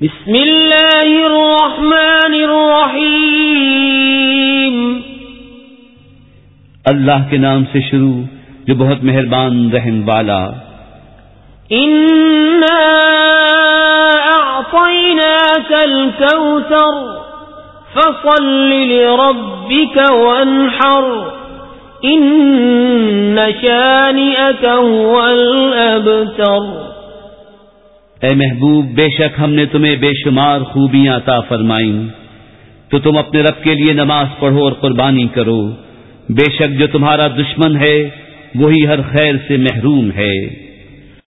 بسم اللہ الرحمن الرحیم۔ اللہ کے نام سے شروع جو بہت مہربان رحم والا۔ اعطیناک الكوثر فصل لربك وانحر۔ ان شانئك هو الابتر۔ اے محبوب، بے شک ہم نے تمہیں بے شمار خوبیاں عطا فرمائیں۔ تو تم اپنے رب کے لیے نماز پڑھو اور قربانی کرو۔ بے شک جو تمہارا دشمن ہے، وہی ہر خیر سے محروم ہے۔